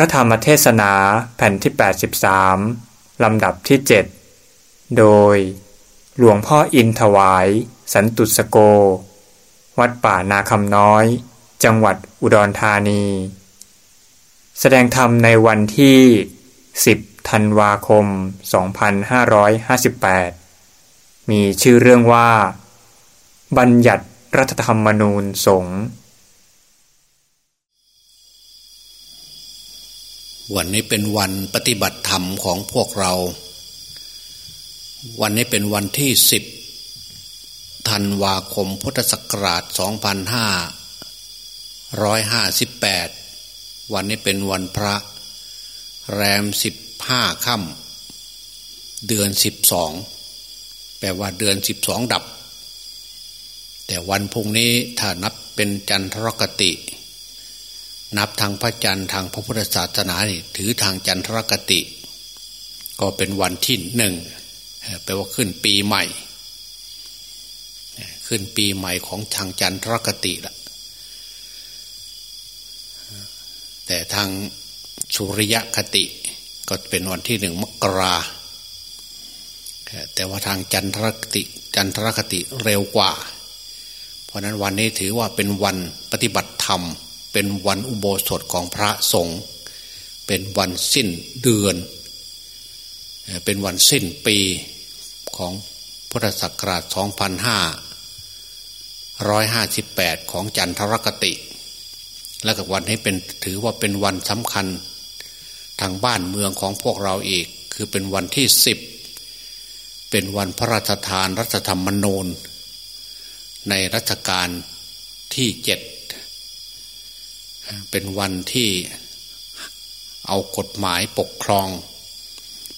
ระธรรมเทศนาแผ่นที่ 83 ลำดับที่ 7 โดย หลวงพ่ออินถวาย สันตุสโก วัดป่านาคำน้อย จังหวัดอุดรธานี แสดงธรรมในวันที่ 10 ธันวาคม 2558 มีชื่อเรื่องว่า บัญญัติรัฐธรรมนูญสงฆ์ วันนี้เป็นวันปฏิบัติธรรมของพวกเรา วันนี้เป็นวันที่สิบธันวาคมพุทธศักราช 2558 วันนี้เป็นวันพระ แรมสิบห้าค่ำเดือนสิบสองแปลว่าเดือนสิบสองดับ แต่วันพุ่งนี้ถ้านับเป็นจันทรคติ นับทางพระจันทร์ทางพระพุทธศาสนาถือทางจันทรคติ ก็เป็นวันที่หนึ่งแปลว่าขึ้นปีใหม่ ขึ้นปีใหม่ของทางจันทรคติละแต่ทางสุริยคติก็เป็นวันที่หนึ่งมกราแต่ว่าทางจันทรคติจันทรคติเร็วกว่า เพราะนั้นวันนี้ถือว่าเป็นวันปฏิบัติธรรมเเป็นวันอุโบสถของพระสงฆ์เป็นวันสิ้นเดือน เป็นวันสิ้นปีของพุทธศักราช 2558 ของจันทรคติ และกับวันนี้เป็นถือว่าเป็นวันสำคัญทางบ้านเมืองของพวกเราอีก คือเป็นวันที่สิบเป็นวันพระราชทานรัฐธรรมนูญในรัชกาลที่เจ็ด เป็นวันที่เอากฎหมายปกครอง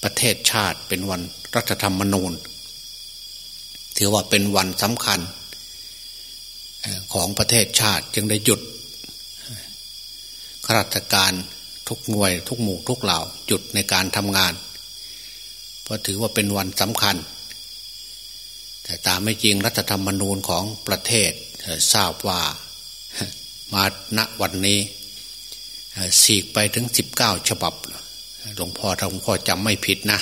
ประเทศชาติเป็นวันรัฐธรรมนูญ ถือว่าเป็นวันสำคัญของประเทศชาติจึงได้หยุดข้าราชการทุกหน่วยทุกหมู่ทุกเหล่าหยุดในการทำงาน เพราะถือว่าเป็นวันสำคัญ แต่ตามไม่จริงรัฐธรรมนูญของประเทศทราบว่า มาณวันนี้สีกไปถึงสิบเก้าฉบับหลวงพ่อถ้าหลวงพ่อจำไม่ผิดนะ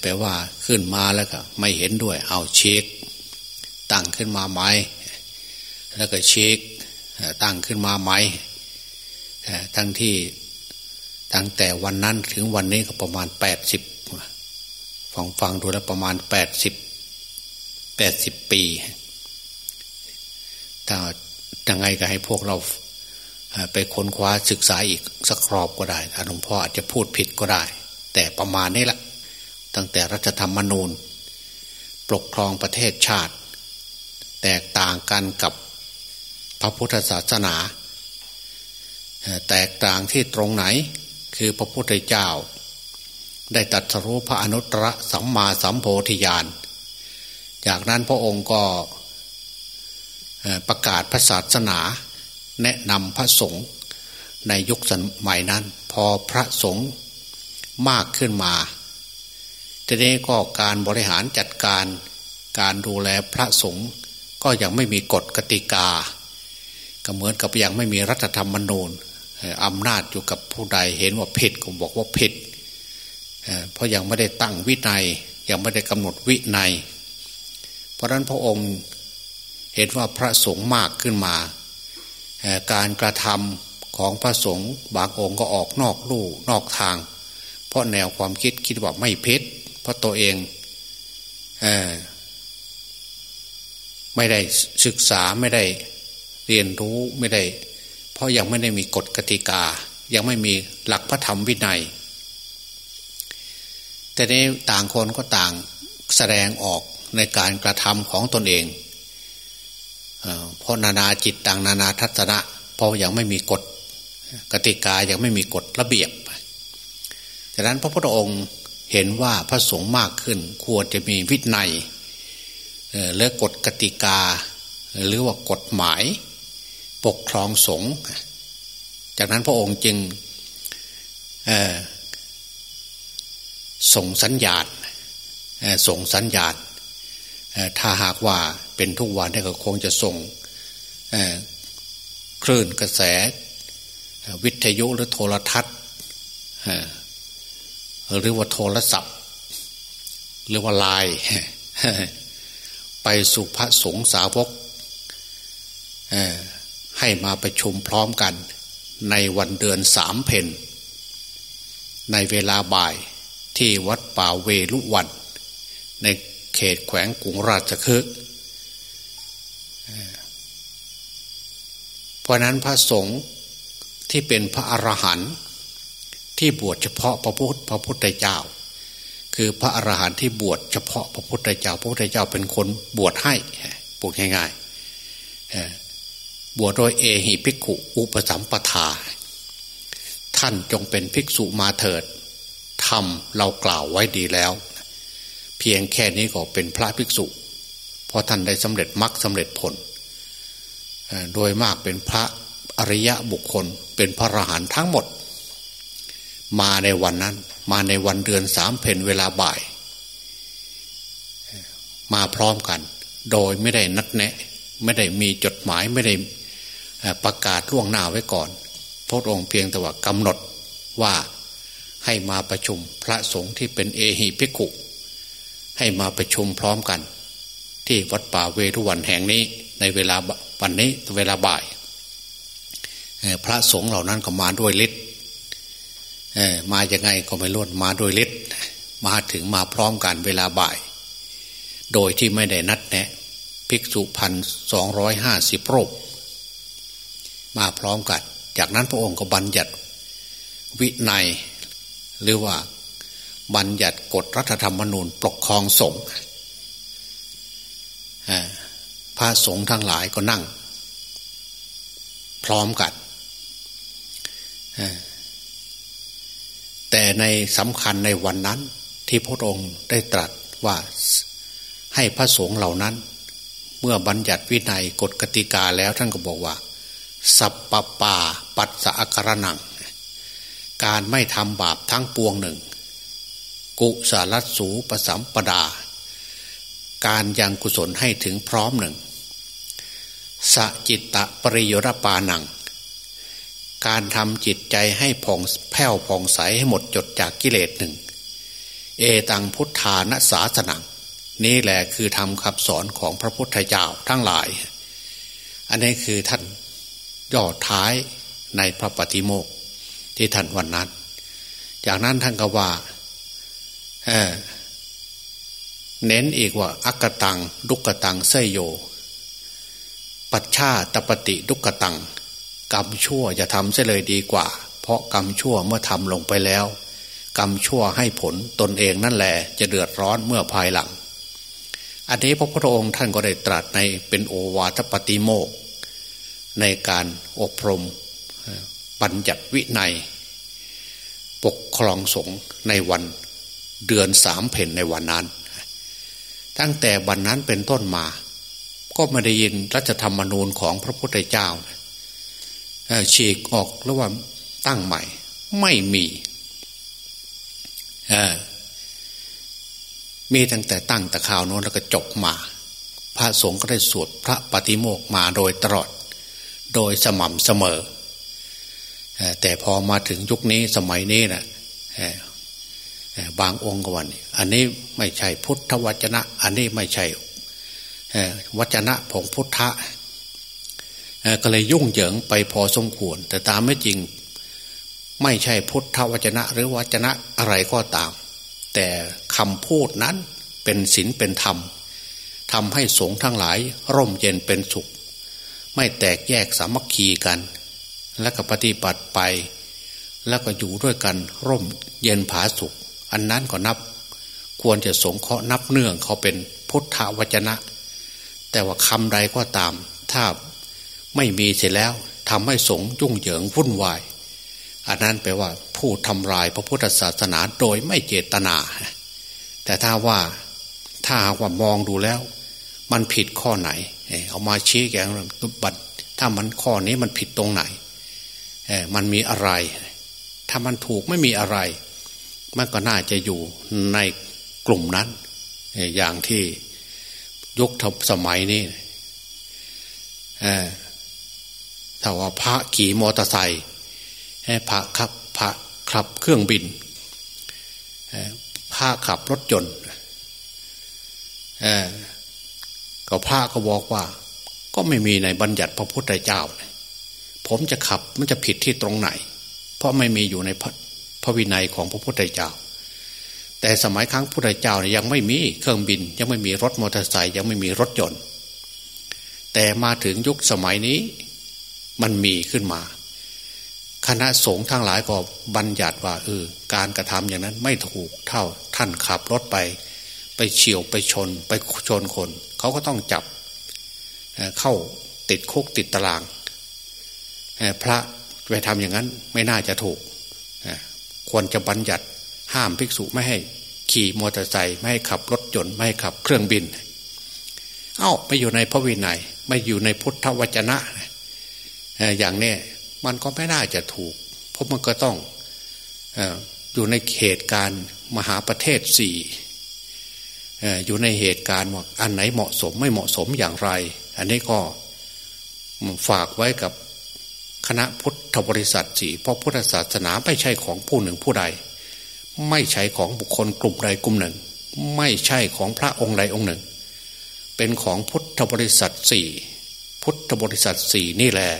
แปลว่าขึ้นมาแล้วก็ไม่เห็นด้วย เอาเช็คตั้งขึ้นมาไหมแล้วก็เช็คตั้งขึ้นมาไหมทั้งที่ตั้งแต่วันนั้นถึงวันนี้ก็ประมาณแปดสิบฟังฟังดูแล้วประมาณแปดสิบแปดสิบปี ถ้า ยังไงก็ให้พวกเราไปค้นคว้าศึกษาอีกสักครอบก็ได้หลวงพ่ออาจจะพูดผิดก็ได้ แต่ประมาณนี้แหละตั้งแต่รัฐธรรมนูญ ปกครองประเทศชาติ แตกต่างกันกับพระพุทธศาสนา แตกต่างที่ตรงไหนคือพระพุทธเจ้า ได้ตัดสรู้พระอนุตตรสัมมาสัมโพธิญาณ จากนั้นพระองค์ก็ ประกาศพระศาสนา แนะนำพระสงฆ์ในยุคสมัยนั้น พอพระสงฆ์มากขึ้นมาทีนี้ก็การบริหารจัดการการดูแลพระสงฆ์ก็ยังไม่มีกฎกติกา ก็เหมือนกับยังไม่มีรัฐธรรมนูญอำนาจอยู่กับผู้ใดเห็นว่าผิดก็บอกว่าผิดเพราะยังไม่ได้ตั้งวินัยยังไม่ได้กำหนดวินัย เพราะนั้นพระองค์ เห็นว่าพระสงฆ์มากขึ้นมา การกระทำของพระสงฆ์บางองค์ก็ออกนอกลู่นอกทาง เพราะแนวความคิดคิดว่าไม่เพชรเพราะตัวเองเอไม่ได้ศึกษาไม่ได้เรียนรู้ไม่ได้ เพราะยังไม่ได้มีกฎกติกา ยังไม่มีหลักพระธรรมวินัย แต่ในต่างคนก็ต่างแสดงออกในการกระทำของตนเอง เพราะนานาจิตต่างนานาทัศนะ เพราะยังไม่มีกฎกติกายังไม่มีกฎระเบียบดังนั้นพระพุทธองค์เห็นว่าพระสงฆ์มากขึ้น ควรจะมีวินัยและกฎกติกา หรือว่ากฎหมาย ปกครองสงฆ์จากนั้นพระองค์จึงส่งสัญญาณส่งสัญญาณ ถ้าหากว่าเป็นทุกวันนี่ก็คงจะส่งคลื่นกระแส วิทยุหรือโทรทัศน์หรือว่าโทรศัพท์ หรือว่าไลน์ไปสู่พระสงฆ์สาวกให้มาประชุมพร้อมกัน ในวันเดือนสามเพนในเวลาบ่ายที่วัดป่าเวลุวัน ใน เขตแขวงกรุงราชคฤห์เพราะนั้นพระสงฆ์ที่เป็นพระอรหันต์ที่บวชเฉพาะพระพุทธพระพุทธเจ้า คือพระอรหันต์ที่บวชเฉพาะพระพุทธเจ้า พระพุทธเจ้าเป็นคนบวชให้พูดง่ายๆบวชโดยเอหิภิกขุอุปสัมปทา ท่านจงเป็นภิกษุมาเถิดทำเรากล่าวไว้ดีแล้ว เพียงแค่นี้ก็เป็นพระภิกษุเพราะท่านได้สำเร็จมรรคสำเร็จผล โดยมากเป็นพระอริยะบุคคลเป็นพระอรหันต์ทั้งหมด มาในวันนั้น มาในวันเดือนสามเพนเวลาบ่าย มาพร้อมกัน โดยไม่ได้นัดแนะ ไม่ได้มีจดหมายไม่ได้ประกาศล่วงหน้าไว้ก่อน พระองค์เพียงแต่ว่ากำหนดว่าให้มาประชุมพระสงฆ์ที่เป็นเอหิภิกขุ ให้มาประชุมพร้อมกัน ที่วัดป่าเวรุวันแห่งนี้ ในเวลาวันนี้เวลาบ่าย พระสงฆ์เหล่านั้นก็มาด้วยฤทธิ์มาอย่างไงก็ไม่ล้นมาด้วยฤทธิ์มาถึงมาพร้อมกันเวลาบ่าย โดยที่ไม่ได้นัดแนะภิกษุพันสองร้อยห้าสิบรูปมาพร้อมกัน จากนั้นพระองค์ก็บัญญัติ วินัยหรือว่า บัญญัติกฎรัฐธรรมนูญปกครองสงฆ์พระสงฆ์ทั้งหลายก็นั่ง พร้อมกันแต่ในสำคัญในวันนั้นที่พระองค์ได้ตรัสว่าให้พระสงฆ์เหล่านั้น เมื่อบัญญัติวินัยกฎกติกาแล้วท่านก็บอกว่า สัปปปาปัสสะกรนัง การไม่ทำบาปทั้งปวงหนึ่ง กุศลสูปสัมปดา การยังกุศลให้ถึงพร้อมหนึ่งสจิตตะปริยรปานัง การทำจิตใจให้ผ่องแผ้วผ่องใสให้หมดจดจากกิเลสหนึ่ง เอตังพุทธานะสาสนัง นี่แหละคือทำคำสอนของพระพุทธเจ้าทั้งหลาย อันนี้คือท่านย่อท้ายในพระปฏิโมกที่ท่านวันนั้น จากนั้นท่านก็ว่า เน้นอีกว่าอักตังดุกตังเสยโย ปัจฉาตปฏิดุกตัง กรรมชั่วจะทำเสียเลยดีกว่า เพราะกรรมชั่วเมื่อทำลงไปแล้ว กรรมชั่วให้ผลตนเองนั่นแหละจะเดือดร้อนเมื่อภายหลัง อันนี้พระพุทธองค์ท่านก็ได้ตรัสในเป็นโอวาทปฏิโมก ในการอบรมบัญญัติวินัย ปกครองสงฆ์ในวัน เดือนสามเพนในวันนั้น ตั้งแต่วันนั้นเป็นต้นมา ก็ไม่ได้ยินรัชธรรมนูญของพระพุทธเจ้าฉีกออกระหว่างตั้งใหม่ ไม่มีมีตั้งแต่ตั้งแต่ข่าวโน้นแล้วก็จบมา พระสงฆ์ก็ได้สวดพระปฏิโมกมาโดยตลอด โดยสม่ำเสมอ แต่พอมาถึงยุคนี้สมัยนี้นะ บางองค์ก็วันอันนี้ไม่ใช่พุทธวจนะ อันนี้ไม่ใช่วจนะของพุทธะก็เลยยุ่งเหยิงไปพอสมควร แต่ตามไม่จริงไม่ใช่พุทธวจนะ หรือวจนะอะไรก็ตาม แต่คำพูดนั้นเป็นศีลเป็นธรรมทำให้สงฆ์ทั้งหลาย ร่มเย็นเป็นสุข ไม่แตกแยกสามัคคีกัน แล้วก็ปฏิบัติไป แล้วก็อยู่ด้วยกันร่มเย็นผาสุข อันนั้นก็นับ ควรจะสงเคราะห์นับเนื่องเขาเป็นพุทธวจนะ แต่ว่าคำใดก็ตาม ถ้าไม่มีเสร็จแล้วทำให้สงยุ่งเหยิงวุ่นวาย อันนั้นแปลว่าผู้ทำลายพระพุทธศาสนาโดยไม่เจตนา แต่ถ้าว่าถ้าว่ามองดูแล้ว มันผิดข้อไหน เอามาชี้แกงบัตถ้ามันข้อนี้มันผิดตรงไหนมันมีอะไร ถ้ามันถูกไม่มีอะไร มันก็น่าจะอยู่ในกลุ่มนั้น อย่างที่ยกทสมัยนี้ถ้าว่าพระขี่มอเตอร์ไซค์พระขับพระขับเครื่องบินพระขับรถยนต์ก็พระก็บอกว่า ก็ไม่มีในบัญญัติพระพุทธเจ้า ผมจะขับมันจะผิดที่ตรงไหน เพราะไม่มีอยู่ในพ ระวินัยของพระพุทธเจ้า แต่สมัยครั้งพุทธเจ้าเนี่ยยังไม่มีเครื่องบิน ยังไม่มีรถมอเตอร์ไซค์ยังไม่มีรถยนต์ แต่มาถึงยุคสมัยนี้มันมีขึ้นมา คณะสงฆ์ทั้งหลายก็บัญญัติว่าเออการกระทำอย่างนั้นไม่ถูกเท่าท่านขับรถไป ไปเฉียวไปชน ไปชนคน เขาก็ต้องจับเข้าติดคุกติดตาราง พระไปทำอย่างนั้นไม่น่าจะถูก ควรจะบัญญัติห้ามภิกษุไม่ให้ขี่มอเตอร์ไซค์ไม่ให้ขับรถยนต์ไม่ให้ขับเครื่องบิน เอา้าไม่อยู่ในพระวินัยไม่อยู่ในพุทธวจนะ อย่างนี้มันก็ไม่น่าจะถูก เพราะมันก็ต้องอยู่ในเหตุการณ์มหาประเทศสี่อยู่ในเหตุการณ์ว่าอันไหนเหมาะสมไม่เหมาะสมอย่างไร อันนี้ก็ฝากไว้กับ คณะพุทธบริษัทสี่เพราะพุทธศาสนาไม่ใช่ของผู้หนึ่งผู้ใด ไม่ใช่ของบุคคลกลุ่มใดกลุ่มหนึ่ง ไม่ใช่ของพระองค์ใดองค์หนึ่ง เป็นของพุทธบริษัทสี่พุทธบริษัทสี่นี่แหละ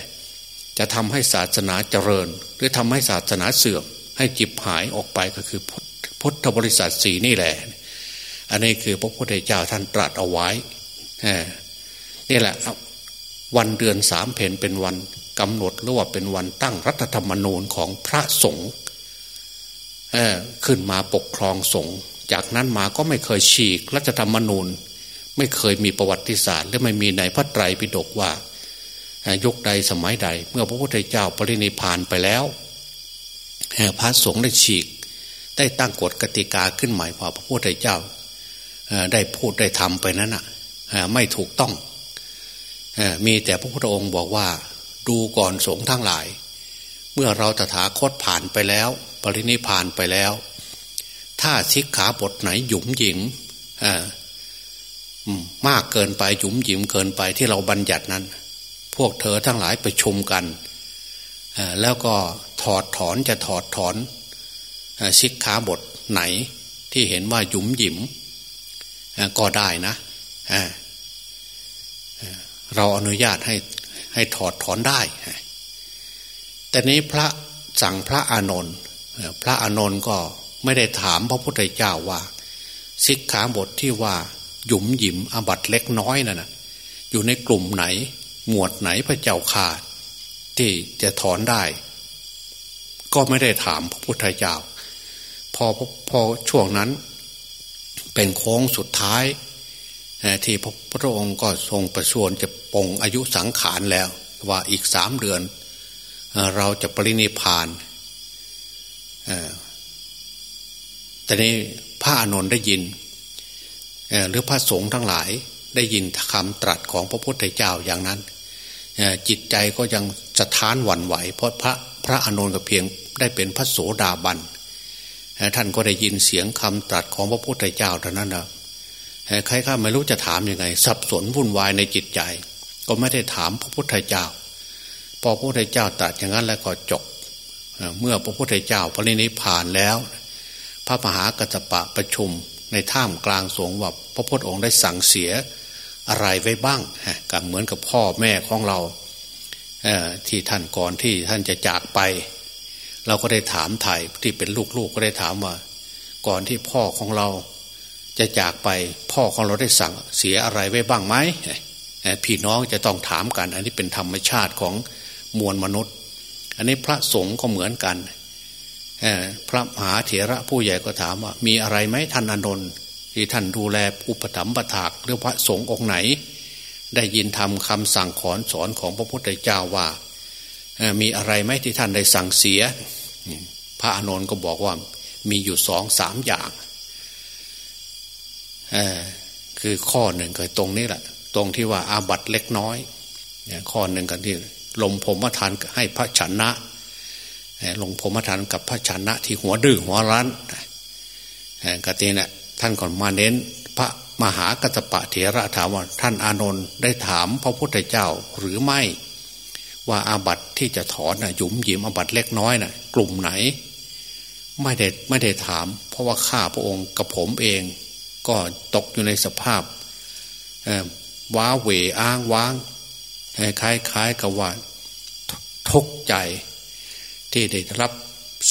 จะทำให้ศาสนาเจริญ หรือทำให้ศาสนาเสื่อม ให้จิบหายออกไปก็คือพุทธบริษัทสี่นี่แหละ อันนี้คือพระพุทธเจ้าท่านตรัสเอาไว้นี่แหละวันเดือนสามเพนเป็นวัน กำหนดหรือว่าเป็นวันตั้งรัฐธรรมนูญของพระสงฆ์ขึ้นมาปกครองสงฆ์จากนั้นมาก็ไม่เคยฉีกรัฐธรรมนูญ ไม่เคยมีประวัติศาสตร์และไม่มีในพระไตรปิฎกว่ายุคใดสมัยใด เมื่อพระพุทธเจ้าปรินิพานไปแล้วพระสงฆ์ได้ฉีก ได้ตั้งกฎกติกาขึ้นใหม่ว่าพระพุทธเจ้าได้พูดได้ทำไปนั้นอะไม่ถูกต้องมีแต่พระพุทธองค์บอกว่า ดูก่อนสงฆ์ทั้งหลาย เมื่อเราตถาคตผ่านไปแล้ว ปรินิพานไปแล้ว ถ้าชิกขาบทไหนหยุมหยิมมากเกินไปหยุมหยิมเกินไปที่เราบัญญัตินั้น พวกเธอทั้งหลายประชุมกันแล้วก็ถอดถอนจะถอดถอนชิกขาบทไหนที่เห็นว่าหยุมหยิมก็ได้นะเราอนุญาตให้ ให้ถอดถอนได้ แต่นี้พระสั่งพระอานนท์พระอานนท์ก็ไม่ได้ถามพระพุทธเจ้าว่าสิกขาบทที่ว่าหยุมหยิมอบัตเล็กน้อยนั่นนะอยู่ในกลุ่มไหน หมวดไหนพระเจ้าขาดที่จะถอนได้ ก็ไม่ได้ถามพระพุทธเจ้า พอพอช่วงนั้น เป็นโค้งสุดท้าย ที่พระองค์ก็ทรงประชวรจะปงอายุสังขารแล้ว ว่าอีกสามเดือน เราจะปรินิพานแต่นี้พระอานนท์ได้ยินหรือพระสงฆ์ทั้งหลายได้ยินคำตรัสของพระพุทธเจ้าอย่างนั้น จิตใจก็ยังสะท้านหวั่นไหว เพราะพระพระอานนท์ก็เพียงได้เป็นพระโสดาบัน ท่านก็ได้ยินเสียงคำตรัสของพระพุทธเจ้าเท่านั้นนะ ใครข้าไม่รู้จะถามยังไง สับสนวุ่นวายในจิตใจ ก็ไม่ได้ถามพระพุทธเจ้า พอพระพุทธเจ้าตรัสอย่างนั้นแล้วก็จบ เมื่อพระพุทธเจ้าปรินิพานแล้ว พระมหากัจจปะประชุมในถ้ำกลางสงว่าพระพุทธองค์ได้สั่งเสียอะไรไว้บ้างกับเหมือนกับพ่อแม่ของเราที่ท่านก่อนที่ท่านจะจากไป เราก็ได้ถามไถ่ที่เป็นลูกๆกก็ได้ถามว่า ก่อนที่พ่อของเรา จะจากไปพ่อของเราได้สั่งเสียอะไรไว้บ้างไหมพี่น้องจะต้องถามกัน อันนี้เป็นธรรมชาติของมวลมนุษย์ อันนี้พระสงฆ์ก็เหมือนกันพระมหาเถระผู้ใหญ่ก็ถามว่า มีอะไรไหมท่านอนนท์ที่ท่านดูแลอุปถัมภะถากหรือพระสงฆ์องค์ไหน ได้ยินทำคำสั่งขอนสอนของพระพุทธเจ้าว่ามีอะไรไหมที่ท่านได้สั่งเสีย พระอนนท์ก็บอกว่ามีอยู่สองสามอย่าง คือข้อหนึ่งก็ตรงนี้แหละ ตรงที่ว่าอาบัตเล็กน้อยข้อหนึ่งกันที่ลงผมทานให้พระชนะลงผมทานกับพระชนะที่หัวดื้อหัวรั้นกตินี่ยท่านก่อนมาเน้นพระมหากัตปะเถระถามว่าท่านอานนท์ได้ถามพระพุทธเจ้าหรือไม่ ว่าอาบัตที่จะถอนนะหยุมหยิมอาบัตเล็กน้อยน่ะ กลุ่มไหน ไม่ได้ไม่ได้ถาม เพราะว่าข้าพระองค์กับผมเอง ก็ตกอยู่ในสภาพว้าเหวอ้างว้างคล้ายๆกับว่าทุกข์ใจที่ได้รับ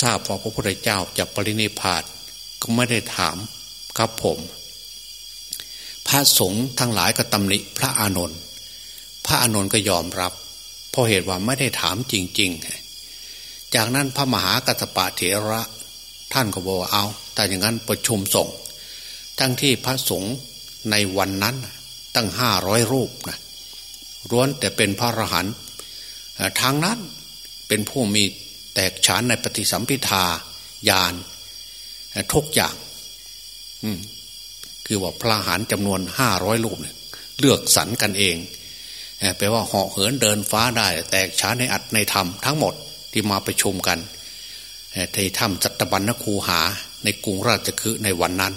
ทราบว่าพระพุทธเจ้าจะปรินิพานก็ไม่ได้ถามครับผม พระสงฆ์ทั้งหลายก็ตำหนิพระอานนท์พระอานนท์ก็ยอมรับ เพราะเหตุว่าไม่ได้ถามจริง ๆ จากนั้นพระมหากัตปะเถระ ท่านก็บอกเอาแต่อย่างนั้นประชุมส่ง ทั้งที่พระสงฆ์ในวันนั้นตั้งห้าร้อยรูปนะร้วนแต่เป็นพระอรหันต์ทางนั้นเป็นผู้มีแตกฉานในปฏิสัมพิทาญาณทุกอย่างคือว่าพระหานจำนวนห้าร้อยรูปเลือกสรรกันเองแปลว่าเหาะเหินเดินฟ้าได้ แตกฉานในอัดในธรรมทั้งหมดที่มาประชุมกันที่ถ้ำจัตบันนคูหาในกรุงราชคฤห์ในวันนั้น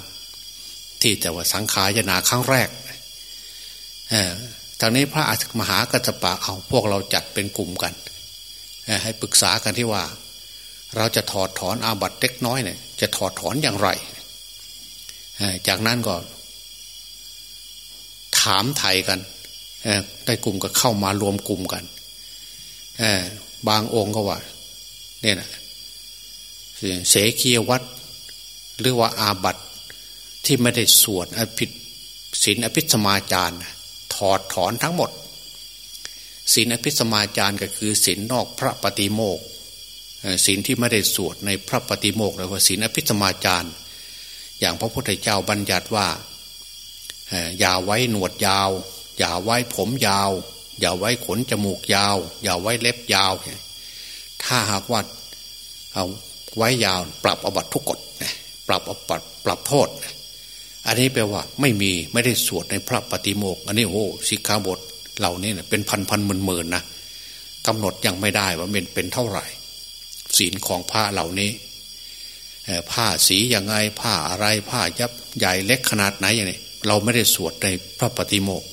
ที่แต่ว่าสังขายนาครั้งแรกทางนี้พระอาจมหากัจจปะเอาพวกเราจัดเป็นกลุ่มกันให้ปรึกษากันที่ว่า เราจะถอดถอนอาบัตเล็กน้อยเนี่ยจะถอดถอนอย่างไรจากนั้นก็ ถามไทยกันได้กลุ่มก็เข้ามารวมกลุ่มกันบางองค์ก็ว่าเนี่ยนะเสกียวัดหรือว่าอาบัต ที่ไม่ได้สวดอภิศีลอภิสมาจารถอดถอนทั้งหมดศีลอภิสมาจารก็คือศีลนอกพระปฏิโมกศีลที่ไม่ได้สวดในพระปฏิโมกเลยว่าศีลอภิสมาจารอย่างพระพุทธเจ้าบัญญัติว่าอย่าไว้หนวดยาว อย่าไว้ผมยาว อย่าไว้ขนจมูกยาว อย่าไว้เล็บยาว ถ้าหากว่าเอาไว้ยาว ปรับอบัตทุกกฎปรับอบัตปรับโทษ อันนี้แปลว่าไม่มีไม่ได้สวดในพระปฏิโมกอันนี้โอ้สิกขาบทเหล่านี้เป็นพันพันหมื่นหมื่นนะกำหนดยังไม่ได้ว่าเป็นเป็นเท่าไหร่ ศีลของผ้าเหล่านี้ผ้าสีย่างไงผ้าอะไรผ้ายับใหญ่เล็กขนาดไหนอย่างนี้เราไม่ได้สวดในพระปฏิโมก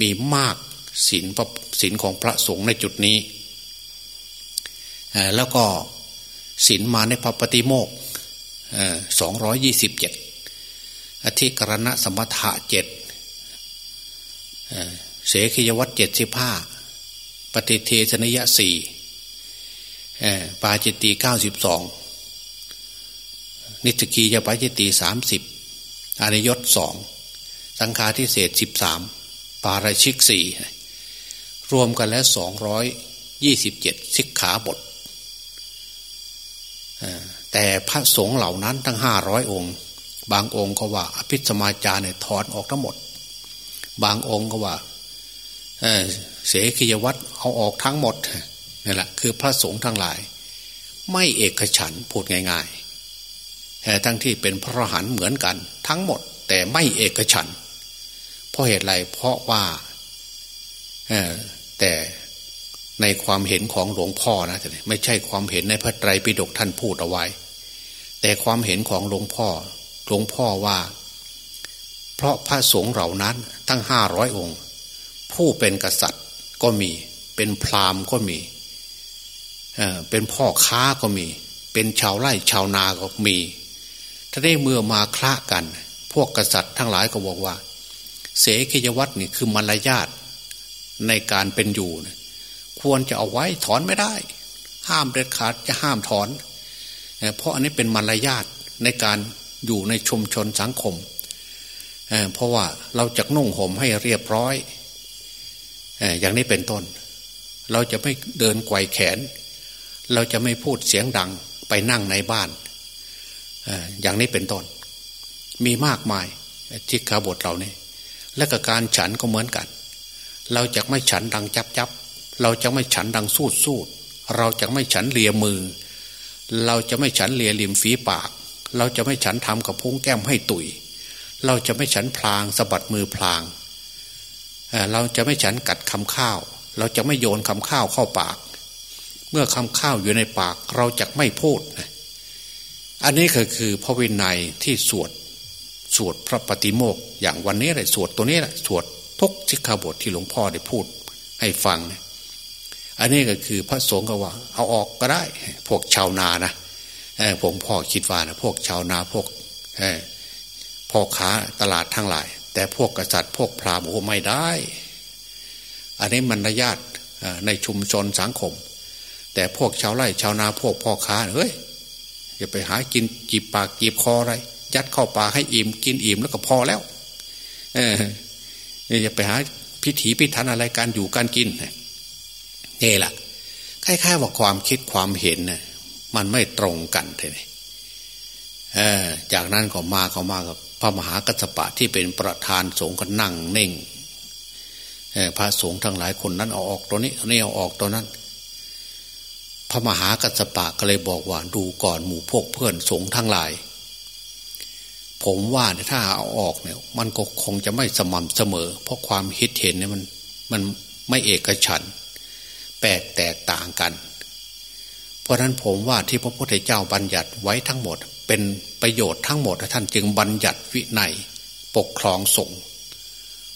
มีมากศีลพระศีลของพระสงฆ์ในจุดนี้แล้วก็ศีลมาในพระปฏิโมกสองร้อยยี่สิบเจ็ด อธิกรณะสมถะเจ็ดเสขียวัตเจ็ดสิบห้าปฏิเทศนิยะสี่ปาจิตตีเก้าสิบสองนิสกียปาจิตตีสามสิบอนิยตสองสังฆาทิเศษสิบสามปาราชิกสี่รวมกันแล้วสองร้อยยี่สิบเจ็ดสิกขาบทแต่พระสงฆ์เหล่านั้นทั้งห้าร้อยองค์ บางองค์ก็ว่า อภิสมาจารเนี่ยถอนออกทั้งหมด บางองค์ก็ว่าเสกียวัตรเอาออกทั้งหมดนี่แหละคือพระสงฆ์ทั้งหลาย ไม่เอกฉันพูดง่ายๆแต่ทั้งที่เป็นพระหันเหมือนกัน ทั้งหมด แต่ไม่เอกฉันเพราะเหตุไรเพราะว่าแต่ในความเห็นของหลวงพ่อนะไม่ใช่ความเห็นในพระไตรปิฎกท่านพูดเอาไว้ แต่ความเห็นของหลวงพ่อ หลวงพ่อว่า เพราะพระสงฆ์เหล่านั้นตั้งห้าร้อยองค์ ผู้เป็นกษัตริย์ก็มี เป็นพราหมณ์ก็มีเป็นพ่อค้าก็มี เป็นชาวไร่ชาวนาก็มีถ้าได้เมื่อมาคละกัน พวกกษัตริย์ทั้งหลายก็บอกว่า เสกยวัตนี่คือมารยาทในการเป็นอยู่ควรจะเอาไว้ถอนไม่ได้ ห้ามเด็ดขาดจะห้ามถอน เพราะอันนี้เป็นมารยาทในการ อยู่ในชุมชนสังคมเพราะว่าเราจะนุ่งห่มให้เรียบร้อยอย่างนี้เป็นต้น เราจะไม่เดินไกวแขน เราจะไม่พูดเสียงดังไปนั่งในบ้านอย่างนี้เป็นต้น มีมากมายทิขาบทเรานี่และกการฉันก็เหมือนกัน เราจะไม่ฉันดังจับจับเราจะไม่ฉันดังสูดสูดเราจะไม่ฉันเลียมือ เราจะไม่ฉันเลียริมฝีปาก เราจะไม่ฉันทำกับพุ้งแก้มให้ตุย เราจะไม่ฉันพลางสะบัดมือพลางเราจะไม่ฉันกัดคำข้าว เราจะไม่โยนคำข้าวเข้าปาก เมื่อคำข้าวอยู่ในปาก เราจะไม่พูด อันนี้ก็คือพระวินัยที่สวดสวดพระปฏิโมกอย่างวันนี้เลยสวดตัวนี้แหละสวดทุกสิกขาบทที่หลวงพ่อได้พูดให้ฟัง อันนี้ก็คือพระสงฆ์ก็ว่า เอาออกก็ได้ พวกชาวนานะ ผมพ่อคิดว่านะพวกชาวนาพวกพ่อค้าตลาดทั้งหลาย แต่พวกกษัตริย์พวกพราหมณ์โอ้ไม่ได้ อันนี้มันระยาตในชุมชนสังคม แต่พวกชาวไร่ชาวนาพวกพ่อค้าเฮ้ยอย่าไปหากินจีบปากจีบคออะไรยัดเข้าปากให้อิ่มกินอิ่มแล้วก็พอแล้ว เอออย่าไปหาพิถีพิถันอะไรการอยู่การกินนี่แหละคล้ายๆว่าความคิดความเห็นเนี่ย มันไม่ตรงกันเลยเออจากนั้นก็มาเขามากับพระมหากัสปะที่เป็นประธานสงฆ์ก็นั่งเน่งพระสงฆ์ทั้งหลายคนนั้นเอาออกตัวนี้นี่เอาออกตัวนั้น พระมหากัสปะก็เลยบอกว่าดูก่อนหมู่พวกเพื่อนสงฆ์ทั้งหลาย ผมว่าถ้าเอาออกเนี่ยมันก็คงจะไม่สม่ำเสมอ เพราะความคิดเห็นเนี่ยมันมันไม่เอกฉันแปลกแตกต่างกัน เพราะนั้นผมว่าที่พระพุทธเจ้าบัญญัติไว้ทั้งหมด เป็นประโยชน์ทั้งหมดท่านจึงบัญญัติวินัยปกครองสงฆ์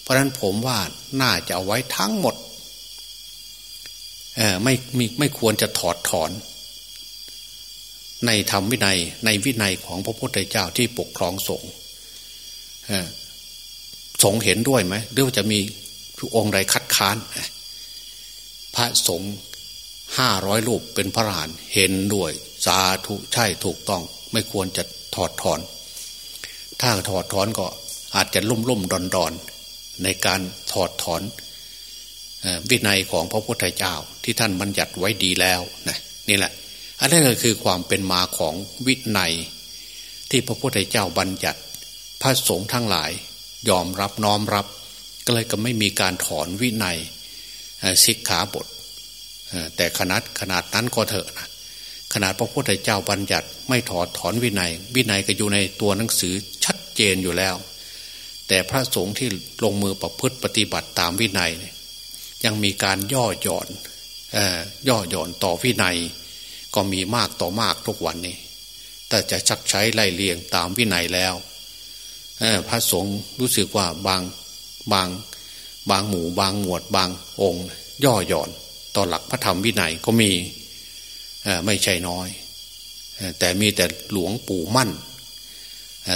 เพราะนั้นผมว่าน่าจะเอาไว้ทั้งหมดไม่ไม่ไม่ควรจะถอดถอน ในธรรมวินัยในวินัยของพระพุทธเจ้าที่ปกครองสงฆ์สงฆ์เห็นด้วยไหมหรือว่าจะมีองค์ใดคัดค้านพระสงฆ์ ห้าร้อยรูปเป็นพระรานเห็นด้วย สาธุใช่ถูกต้อง ไม่ควรจะถอดถอน ถ้าถอดถอนก็อาจจะลุ่มลุ่มดอนดอนในการถอดถอนวินัยของพระพุทธเจ้าที่ท่านบัญญัติไว้ดีแล้วนะนี่แหละ อันนั้นก็คือความเป็นมาของวินัย ที่พระพุทธเจ้าบัญญัติ พระสงฆ์ทั้งหลาย ยอมรับน้อมรับ ก็เลยก็ไม่มีการถอนวินัยสิกขาบท แต่ขนาดขนาดนั้นก็เถอะนะขนาดพระพุทธเจ้าบัญญัติ ไม่ถอดถอนวินัย วินัยก็อยู่ในตัวหนังสือชัดเจนอยู่แล้ว แต่พระสงฆ์ที่ลงมือประพฤติปฏิบัติตามวินัย ยังมีการย่อหย่อนย่อหย่อนต่อวินัย ก็มีมากต่อมากทุกวันนี้ แต่จะชักใช้ไล่เลียงตามวินัยแล้วพระสงฆ์รู้สึกว่าบางบางบางหมู่บางหมวดบางองค์ ย่อหย่อน ต่อหลักพระธรรมวินัยก็มีไม่ใช่น้อย แต่มีแต่หลวงปู่มั่น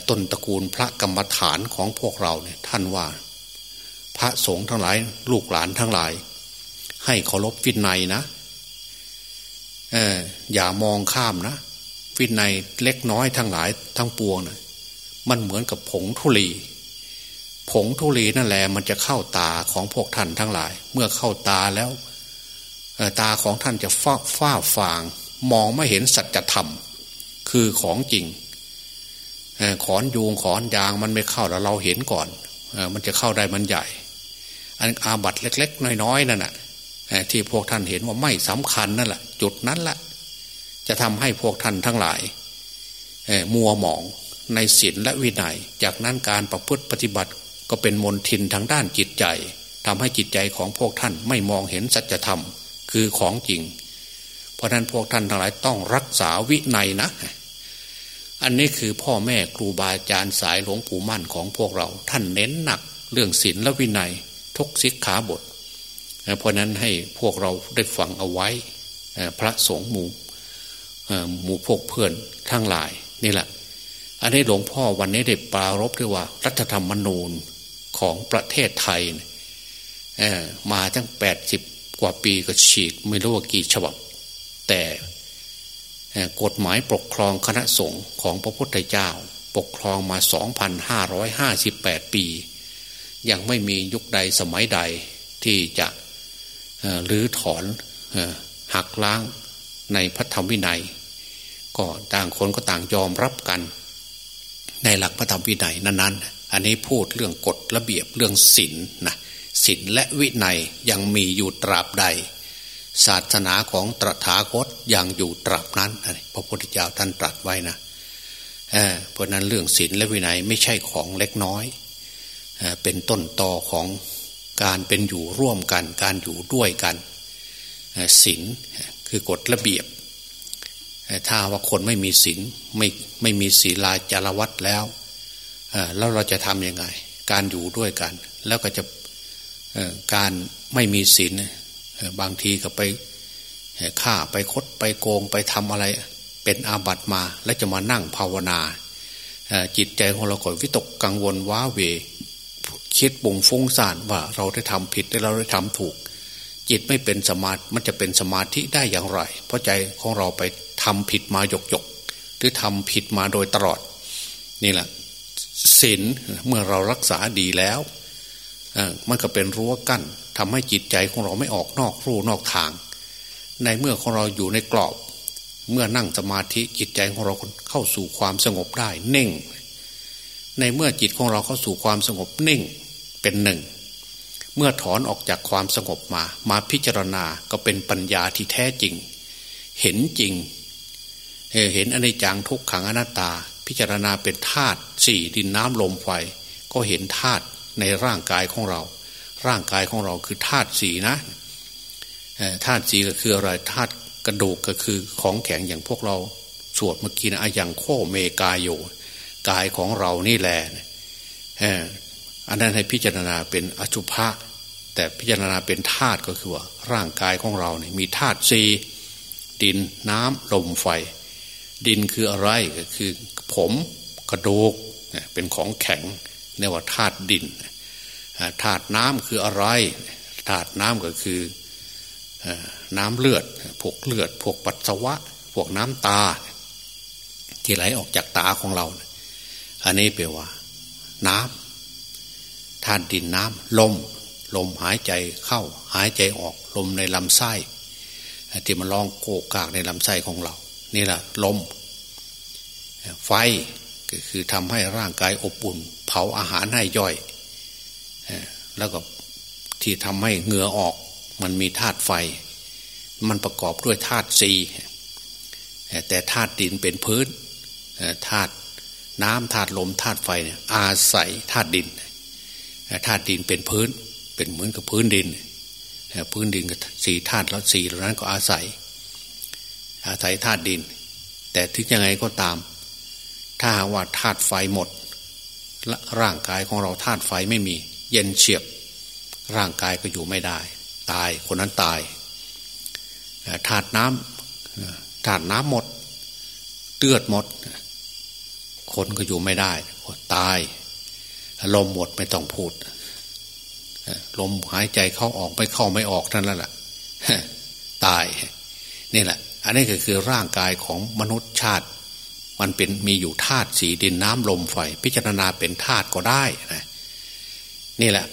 ต้นตระกูลพระกรรมฐานของพวกเราเนี่ยท่านว่า พระสงฆ์ทั้งหลายลูกหลานทั้งหลาย ให้เคารพวินัยนะอย่ามองข้ามนะวินัยเล็กน้อยทั้งหลายทั้งปวงนะมันเหมือนกับผงทุลีผงทุลีนั่นแหละมันจะเข้าตาของพวกท่านทั้งหลาย เมื่อเข้าตาแล้ว ตาของท่านจะฟ้าฟ้าฟาง มองไม่เห็นสัจธรรม คือของจริงขอนยูงขอนยางมันไม่เข้าแล้วเราเห็นก่อนมันจะเข้าได้มันใหญ่ อันอาบัตเล็ก ๆ น้อยๆนั่นแหะที่พวกท่านเห็นว่าไม่สำคัญนั่นแหละจุดนั้นแหละจะทำให้พวกท่านทั้งหลายมัวหมองในศีลและวินัย จากนั้นการประพฤติปฏิบัติก็เป็นมนทินทางด้านจิตใจทำให้จิตใจของพวกท่านไม่มองเห็นสัจธรรม คือของจริง เพราะนั้นพวกท่านทั้งหลายต้องรักษาวินัยนะ อันนี้คือพ่อแม่ครูบาอาจารย์สายหลวงปู่มั่นของพวกเรา ท่านเน้นหนักเรื่องศีลและวินัยทุกสิกขาบท เพราะนั้นให้พวกเราได้ฟังเอาไว้พระสงฆ์หมู่หมู่พวกเพื่อนทั้งหลายนี่แหละ อันนี้หลวงพ่อวันนี้ได้ปรารบด้วยว่า รัฐธรรมนูญของประเทศไทยมาตั้งแปดสิบ ว่าปีก็ฉีกไม่รู้ว่ากี่ฉบับ แต่กฎหมายปกครองคณะสงฆ์ของพระพุทธเจ้า ปกครองมา 2,558 ปี ยังไม่มียุคใดสมัยใดที่จะรื้อถอนหักล้างในพระธรรมวินัย ก็ต่างคนก็ต่างยอมรับกัน ในหลักพระธรรมวินัยนั้นๆ อันนี้พูดเรื่องกฎระเบียบเรื่องศีลนะ ศีลและวินัยยังมีอยู่ตราบใด ศาสนาของตรถาคตยังอยู่ตราบนั้นพระพุทธเจ้าท่านตรัสไว้นะเเพราะนั้นเรื่องศีลและวินัยไม่ใช่ของเล็กน้อยเป็นต้นต่อของการเป็นอยู่ร่วมกัน การอยู่ด้วยกันศีลคือกฎระเบียบ ถ้าว่าคนไม่มีศีลไม่ไม่มีศีลาจารวัตแล้วแล้วเราจะทำยังไง การอยู่ด้วยกัน แล้วก็จะ การไม่มีศีลบางทีก็ไปฆ่าไปคดไปโกงไปทำอะไร เป็นอาบัติมา แล้วจะมานั่งภาวนา จิตใจของเราก็วิตกกังวลว้าเว คิดบุงฟุ้งซ่านว่าเราได้ทำผิดเราได้ทำถูก จิตไม่เป็นสมาธิมันจะเป็นสมาธิได้อย่างไร เพราะใจของเราไปทำผิดมาหยกหยกหรือทำผิดมาโดยตลอด นี่แหละศีลเมื่อเรารักษาดีแล้ว มันก็เป็นรั้วกั้นทำให้จิตใจของเราไม่ออกนอกรูนอกทาง ในเมื่อของเราอยู่ในกรอบ เมื่อนั่งสมาธิจิตใจของเราเข้าสู่ความสงบได้เน่ง ในเมื่อจิตของเราเข้าสู่ความสงบเน่งเป็นหนึ่ง เมื่อถอนออกจากความสงบมา มาพิจารณาก็เป็นปัญญาที่แท้จริง เห็นจริงเห็นอนิจจังทุกขังอนัตตา พิจารณาเป็นธาตุสี่ดินน้ำลมไฟก็เห็นธาตุ ในร่างกายของเรา ร่างกายของเราคือธาตุสีนะธาตุสีก็คืออะไรธาตุกระดูกก็คือของแข็งอย่างพวกเราสวดเมื่อกี้นะอย่างโคเมกายโยกายของเรานี่แหละอันนั้นให้พิจารณาเป็นอสุภะแต่พิจารณาเป็นธาตุก็คือว่า ร่างกายของเราเนี่ยมีธาตุสีดินน้ำลมไฟ ดินคืออะไรก็คือ ผมกระดูกเป็นของแข็ง เรียกว่าธาตุดินธาตุน้ำคืออะไรธาตุน้ำก็คือน้ำเลือดพวกเลือด พวกปัสสาวะ พวกน้ำตา ที่ไหลออกจากตาของเรา อันนี้แปลว่า น้ำธาตุดินน้ำลม ลมหายใจเข้า หายใจออก ลมในลำไส้ที่มันลองโกกากในลำไส้ของเรา นี่แหละลม ไฟ ก็คือทำให้ร่างกายอบอุ่น เผาอาหารให้ย่อยแล้วก็ที่ทำให้เหงื่อออก มันมีธาตุไฟ มันประกอบด้วยธาตุสีแต่ธาตุดินเป็นพื้นธาตุน้ำธาตุลมธาตุไฟอาศัยธาตุดินธาตุดินเป็นพื้น เป็นเหมือนกับพื้นดิน พื้นดินกับสี่ธาตุแล้วสี่เหล่านั้นก็อาศัย อาศัยธาตุดิน แต่ถึงยังไงก็ตาม ถ้าว่าธาตุไฟหมดร่างกายของเราธาตุไฟไม่มี เย็นเฉียบ ร่างกายก็อยู่ไม่ได้ ตายคนนั้นตายธาตุน้ำธาตุน้ำหมด เตือดหมด คนก็อยู่ไม่ได้ตายลมหมดไม่ต้องพูดลมหายใจเข้าออกไม่เข้าไม่ออกนั่นแหละตายนี่แหละ อันนี้ก็คือร่างกายของมนุษย์ชาติ มันเป็นมีอยู่ธาตุสีดินน้ำลมไฟ พิจารณาเป็นธาตุก็ได้นะนี่แหละ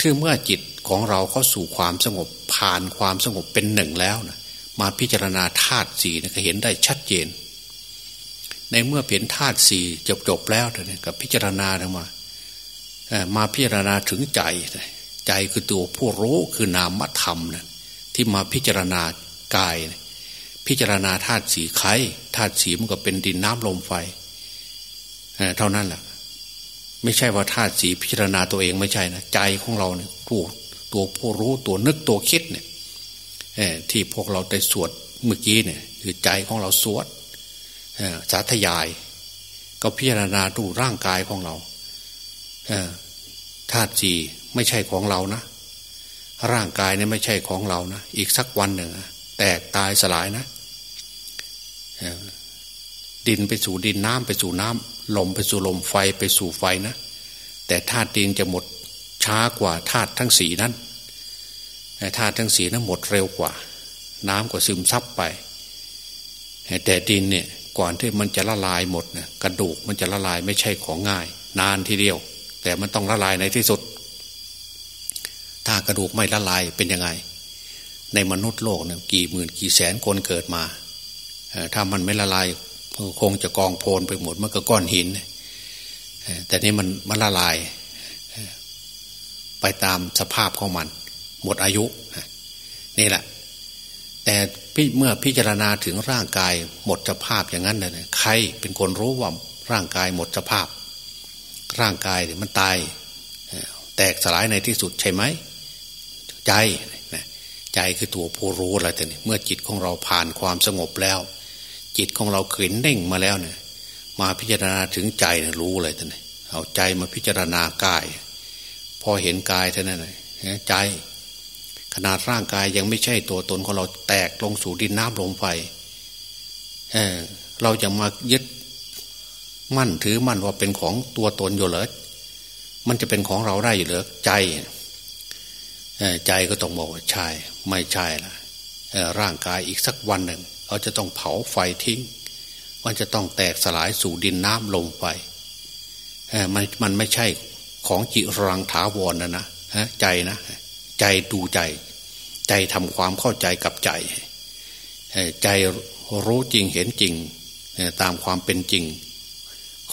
คือเมื่อจิตของเราเข้าสู่ความสงบผ่านความสงบเป็นหนึ่งแล้วนะมาพิจารณาธาตุสีนะก็เห็นได้ชัดเจน ในเมื่อเห็นธาตุสีจบจบแล้วนี่ยกับพิจารณาทั้งมามาพิจารณาถึงใจ ใจคือตัวผู้รู้คือนามธรรมนะที่มาพิจารณากายนะ พิจารณาธาตุสีไข่ธาตุสีมันก็เป็นดินน้ำลมไฟเท่านั้นแหละไม่ใช่ว่าธาตุสีพิจารณาตัวเองไม่ใช่นะใจของเราเนี่ยผู้ตัวผู้รู้ตัวนึกตัวคิดเนี่ยที่พวกเราได้สวดเมื่อกี้เนี่ย คือใจของเราสวดสาธยาย ก็พิจารณาดูร่างกายของเราธาตุสีไม่ใช่ของเรานะร่างกายเนี่ยไม่ใช่ของเรานะอีกสักวันหนึ่ง แตกตายสลายนะดินไปสู่ดินน้ำไปสู่น้ำลมไปสู่ลมไฟไปสู่ไฟนะ แต่ธาตุดินจะหมดช้ากว่าธาตุทั้งสีนั้นธาตุทั้งสีนั้นหมดเร็วกว่า น้ำก็ซึมซับไป แต่ดินเนี่ยก่อนที่มันจะละลายหมดนี่ยกระดูกมันจะละลายไม่ใช่ของง่าย นานทีเดียว แต่มันต้องละลายในที่สุด ถ้ากระดูกไม่ละลายเป็นยังไง ในมนุษย์โลกเนี่ยกี่หมื่นกี่แสนคนเกิดมาถ้ามันไม่ละลายคงจะกองโพลไปหมดมันก็ก้อนหิน แต่นี้มันมันละลาย ไปตามสภาพของมัน หมดอายุนี่แหละ แต่เมื่อพิจารณาถึงร่างกายหมดสภาพอย่างนั้นเลยใครเป็นคนรู้ว่าร่างกายหมดสภาพ ร่างกายมันตาย แตกสลายในที่สุดใช่ไหมใจ ใจคือตัวผู้รู้อะไรแต่นี่เมื่อจิตของเราผ่านความสงบแล้ว จิตของเราเขินเน่งมาแล้วเนี่ย มาพิจารณาถึงใจเนี่ยรู้เลยท่านเอาใจมาพิจารณากาย พอเห็นกายเท่านั้นเลยใจ ขนาดร่างกายยังไม่ใช่ตัวตนของเราแตกลงสู่ดินน้ำลมไฟเเราจะมายึดมั่นถือมั่นว่าเป็นของตัวตนอยู่เหรอมันจะเป็นของเราได้อยู่เหรอใจ ใจก็ต้องบอกว่าใช่ไม่ใช่ละร่างกายอีกสักวันหนึ่งเราจะต้องเผาไฟทิ้ง มันจะต้องแตกสลายสู่ดินน้ำลมไฟมันมันไม่ใช่ของจิรังถาวรนะนะใจนะ ใจดูใจ ใจทำความเข้าใจกับใจ ใจรู้จริงเห็นจริงตามความเป็นจริง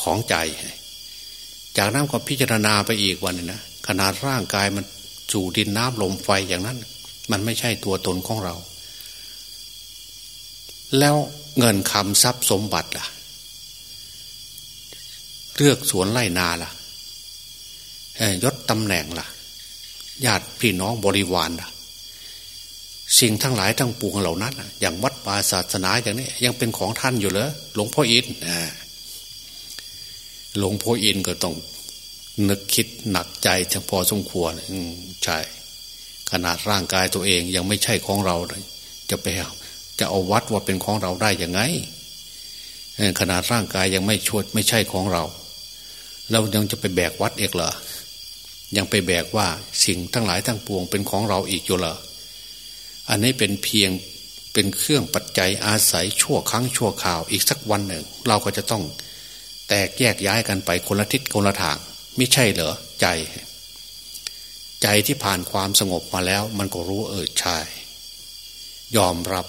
ของใจ จากนั้นก็พิจารณาไปอีกวันนึงนะขนาดร่างกายมัน สู่ดินน้ำลมไฟอย่างนั้น มันไม่ใช่ตัวตนของเรา แล้วเงินคำทรัพย์สมบัติล่ะ เลือกสวนไร่นาล่ะยศตำแหน่งล่ะ ญาติพี่น้องบริวารล่ะ สิ่งทั้งหลายทั้งปวงเหล่านั้นอย่างวัดป่าศาสนาอย่างนี้ ยังเป็นของท่านอยู่เหรอหลวงพ่ออินหลวงพ่ออินก็ต้อง นึกคิดหนักใจจังพอสมควรใช่ ขนาดร่างกายตัวเองยังไม่ใช่ของเราเลยจะไปจะเอาวัดว่าเป็นของเราได้ยังไงขนาดร่างกายยังไม่ชวดไม่ใช่ของเรา เรายังจะไปแบกวัดเอกเหรอยังไปแบกว่าสิ่งทั้งหลายทั้งปวงเป็นของเราอีกอยู่เหรออันนี้เป็นเพียงเป็นเครื่องปัจจัยอาศัยชั่วครั้งชั่วข่าวอีกสักวันหนึ่ง เราก็จะต้องแตกแยกย้ายกันไปคนละทิศคนละทาง ไม่ใช่เหรอใจ ใจที่ผ่านความสงบมาแล้ว มันก็รู้เออใช่ยอมรับ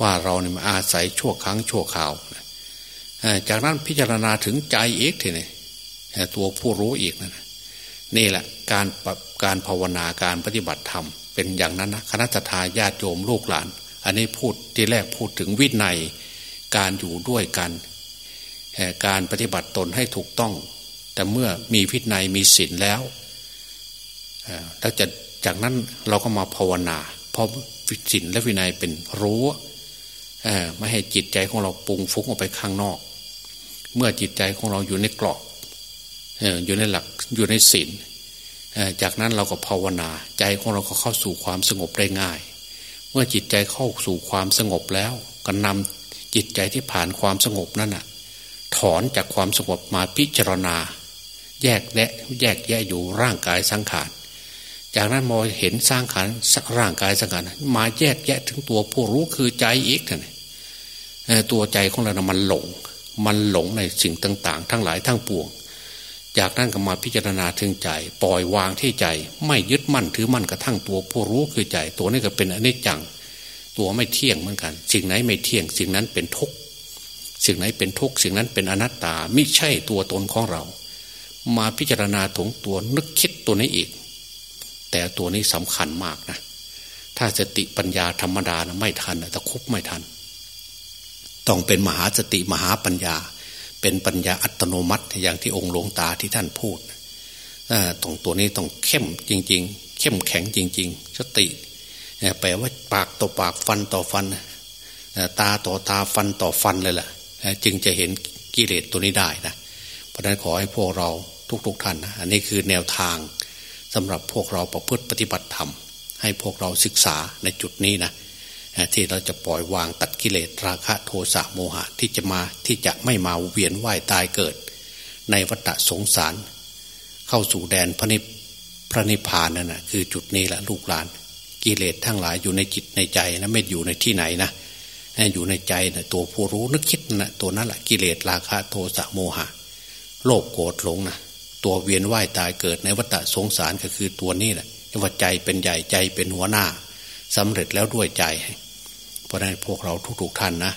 ว่าเราเนี่ยมาอาศัยชั่วครั้งชั่วข่าวจากนั้นพิจารณาถึงใจอีกทีนี่ตัวผู้รู้อีกนะนี่แหละการการภาวนาการปฏิบัติธรรม เป็นอย่างนั้นนะคณะทาญาติโยมลูกหลาน อันนี้พูดที่แรกพูดถึงวินัยการอยู่ด้วยกัน การปฏิบัติตนให้ถูกต้อง แต่เมื่อมีวินัยมีศีลแล้วแล้วจะจากนั้นเราก็มาภาวนา เพราะศีลและวินัยเป็นรู้ไม่ให้จิตใจของเราปุงฟุ้งออกไปข้างนอก เมื่อจิตใจของเราอยู่ในกรอบอยู่ในหลักอยู่ในศีลจากนั้นเราก็ภาวนา ใจของเราก็เข้าสู่ความสงบได้ง่าย เมื่อจิตใจเข้าสู่ความสงบแล้วก็นำจิตใจที่ผ่านความสงบนั่นน่ะ ถอนจากความสงบมาพิจารณา แยกแยะแยกแยะอยู่ร่างกายสังขาร จากนั้นมองเห็นสร้างขันร่างกายสังขารมาแยกแยะถึงตัวผู้รู้คือใจอีกเนี่ยตัวใจของเรานะมันหลง มันหลงในสิ่งต่าง ๆ ทั้งหลายทั้งปวง จากนั้นก็มาพิจารณาถึงใจ ปล่อยวางที่ใจ ไม่ยึดมั่นถือมั่นกระทั่งตัวผู้รู้คือใจ ตัวนี้ก็เป็นอนิจจัง ตัวไม่เที่ยงเหมือนกัน สิ่งไหนไม่เที่ยง สิ่งนั้นเป็นทุกข์สิ่งไหนเป็นทุกข์สิ่งนั้นเป็นอนัตตา ไม่ใช่ตัวตนของเรา มาพิจารณาถงตัวนึกคิดตัวนี้อีก แต่ตัวนี้สำคัญมากนะ ถ้าสติปัญญาธรรมดานะไม่ทันต่คุบไม่ทัน ต้องเป็นมหาสติมหาปัญญา เป็นปัญญาอัตโนมัติอย่างที่องค์หลวงตาที่ท่านพูดตรงตัวนี้ต้องเข้มจริง ๆ เข้มแข็งจริง ๆ สติแปลว่าปากต่อปากฟันต่อฟัน ตาต่อตาฟันต่อฟันเลยล่ะจึงจะเห็นกิเลสตัวนี้ได้นะ เพราะนั้นขอให้พวกเรา ทุกๆท่านนะอันนี้คือแนวทางสำหรับพวกเราประพฤติปฏิบัติธรรม ให้พวกเราศึกษาในจุดนี้นะที่เราจะปล่อยวางตัดกิเลสราคะโทสะโมหะที่จะมาที่จะไม่มาเวียนว่ายตายเกิด ในวัฏสงสาร เข้าสู่แดนพระนิพระนิพพานนั่นนะคือจุดนี้แหละลูกหลาน กิเลสทั้งหลายอยู่ในจิตในใจนะไม่อยู่ในที่ไหนนะอยู่ในใจนะตัวผู้รู้นึกคิดนะตัวนั้นแหละกิเลสราคะโทสะโมหะ โลภโกรธหลงนะ ตัวเวียนว่ายตายเกิดในวัฏสงสารก็คือตัวนี้แหละว่าใจเป็นใหญ่ใจเป็นหัวหน้าสำเร็จแล้วด้วยใจ เพราะนั้นพวกเราทุกๆท่านนะ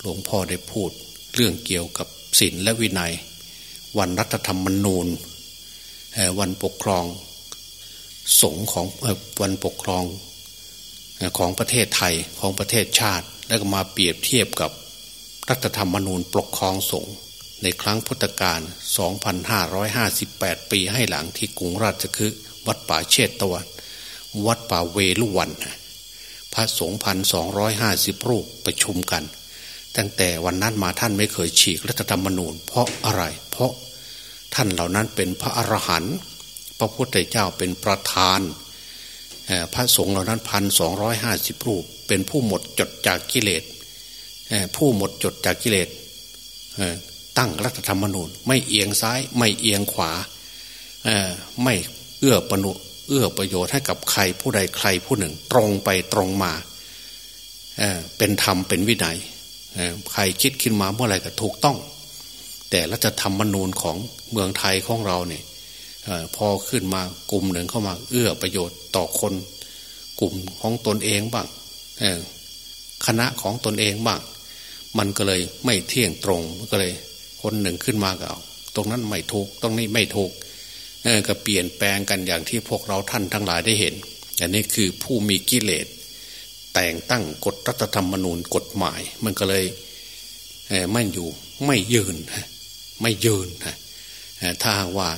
หลวงพ่อได้พูดเรื่องเกี่ยวกับศีลและวินัย วันรัฐธรรมนูญวันปกครองสงของวันปกครองของประเทศไทยของประเทศชาติ แล้วก็มาเปรียบเทียบกับรัฐธรรมนูญปกครองสง ในครั้งพุทธกาล 2558 ปีให้หลังที่กรุงราชคฤห์วัดป่าเชตตะวัน วัดป่าเวลุวัน พระสงฆ์พันสองรูปประชุมกัน ตั้งแต่วันนั้นมาท่านไม่เคยฉีกรัฐธรรมนูญ เพราะอะไร เพราะท่านเหล่านั้นเป็นพระอรหันต์ พระพุทธเจ้าเป็นประธาน พระสงฆ์เหล่านั้นพันสองรูป เป็นผู้หมดจดจากกิเลส ผู้หมดจดจากกิเลส ตั้งรัฐธรรมนูญ ไม่เอียงซ้าย ไม่เอียงขวาไม่เอื้อประนุเอื้อประโยชน์ให้กับใครผู้ใดใครผู้หนึ่ง ตรงไปตรงมาเป็นธรรมเป็นวินัยใครคิดขึ้นมาเมื่อไรก็ถูกต้อง แต่รัฐธรรมนูญของเมืองไทยของเราเนี่ยพอขึ้นมากลุ่มหนึ่งเข้ามา เอื้อประโยชน์ต่อคน กลุ่มของตนเองบ้างคณะของตนเองบ้าง มันก็เลยไม่เที่ยงตรงก็เลย คนหนึ่งขึ้นมาก็เอาตรงนั้นไม่ถูกตรงนี้ไม่ถูกก็เปลี่ยนแปลงกันอย่างที่พวกเราท่านทั้งหลายได้เห็น อันนี้คือผู้มีกิเลส แต่งตั้งกฎรัฐธรรมนูญกฎหมาย มันก็เลยไม่อยู่ไม่ยืนไม่ยืนถ้าว่า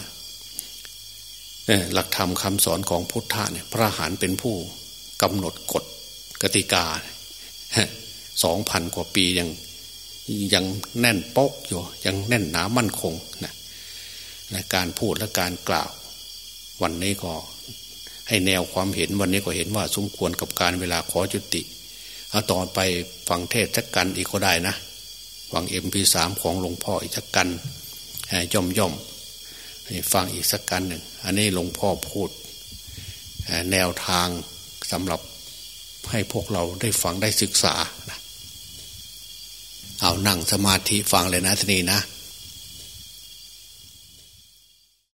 หลักธรรมคำสอนของพุทธะเนี่ยพระหานเป็นผู้กำหนดกฎกติกาสองพันกว่าปียัง ยังแน่นปกอยู่ ยังแน่นหนามั่นคงนะนะการพูดและการกล่าว วันนี้ก็ให้แนวความเห็นวันนี้ก็เห็นว่าสมควรกับการเวลาขอจุติเอาตอนไปฟังเทศจักกันอีกก็ได้นะฟังเอ็มพีสามของหลวงพ่ออีกจักกันย่อมย่อมฟังอีกสักกันหนึ่งอันนี้หลวงพ่อพูด แนวทางสำหรับให้พวกเราได้ฟังได้ศึกษานะ เอานั่งสมาธิฟังเลยนะทีนี้นะ